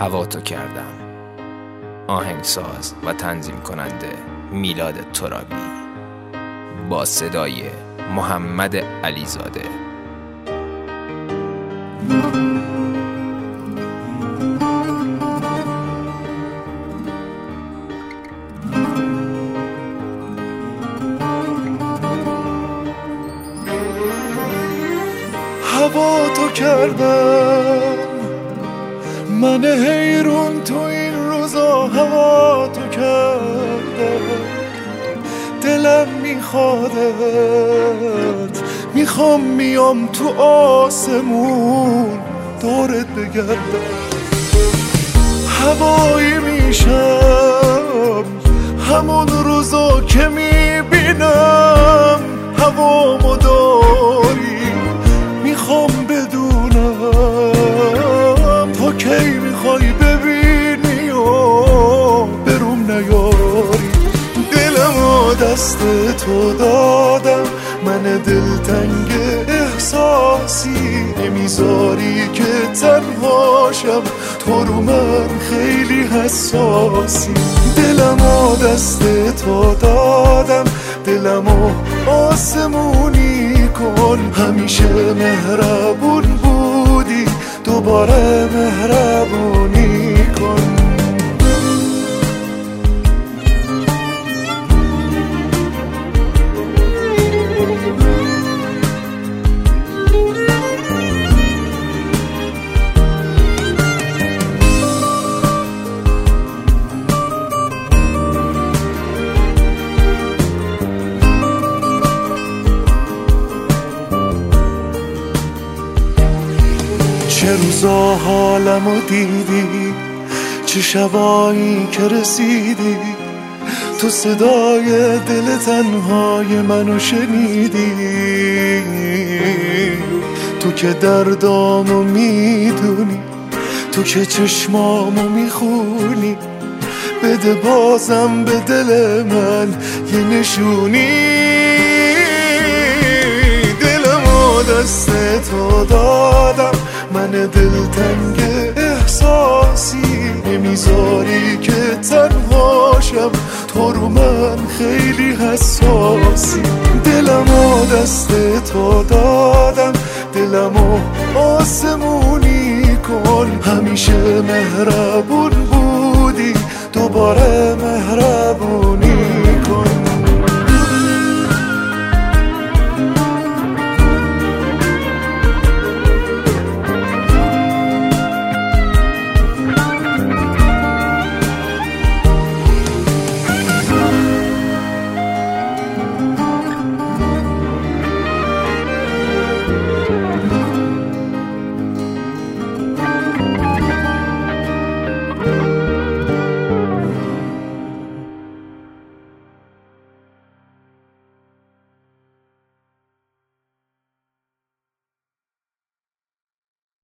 هوا تو کردم. آهنگساز و تنظیم کننده میلاد ترابی. با صدای محمد علیزاده. هوا تو کردم. من حیرون تو این روزا هوا تو کردم دلم میخوادت. می‌خوام میام تو آسمون. دورت بگردم. هوایی میشم. همون روزا که می‌بینم هوا دست تو دادم. من دلتنگ احساسی نمی‌ذاری که تنهاشم. تو رو من خیلی حساسی. دلم و دست تو دادم. دلم و آسمونی کن. همیشه مهربون بودی. دوباره مهربونی چه روزا حالمو دیدی؟ چه شبایی که رسیدی؟ تو صدای دل تنهای منو شنیدی. تو که دردامو می‌دونی تو که چشمامو می‌خونی. بده بازم به دل من یه نشونی. دلتنگ احساسی. نمی‌ذاری که تنهاشم تو رو من خیلی حساسی. دلمو دست تو دادم. دلمو آسمونی کن. همیشه مهربون بودی. دوباره مهربون